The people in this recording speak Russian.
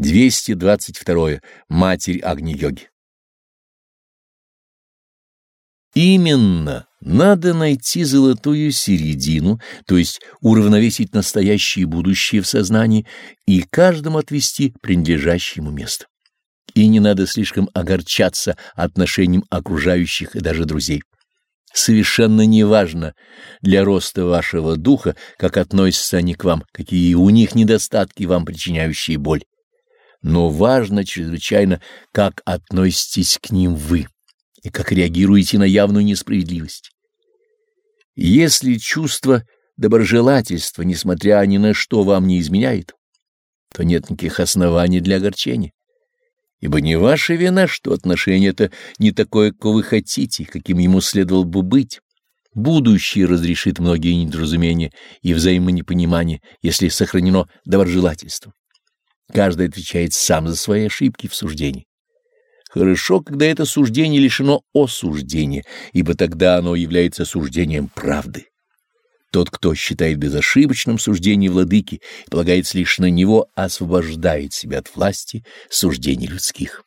222. Матерь Агни-йоги. Именно надо найти золотую середину, то есть уравновесить настоящее и будущее в сознании и каждому отвести принадлежащему место. И не надо слишком огорчаться отношением окружающих и даже друзей. Совершенно неважно для роста вашего духа, как относятся они к вам, какие у них недостатки, вам причиняющие боль но важно чрезвычайно, как относитесь к ним вы и как реагируете на явную несправедливость. Если чувство доброжелательства, несмотря ни на что, вам не изменяет, то нет никаких оснований для огорчения. Ибо не ваша вина, что отношение это не такое, какое вы хотите, каким ему следовало бы быть. Будущее разрешит многие недоразумения и взаимонепонимания, если сохранено доброжелательство. Каждый отвечает сам за свои ошибки в суждении. Хорошо, когда это суждение лишено осуждения, ибо тогда оно является суждением правды. Тот, кто считает безошибочным суждение владыки и полагается лишь на него, освобождает себя от власти суждений людских.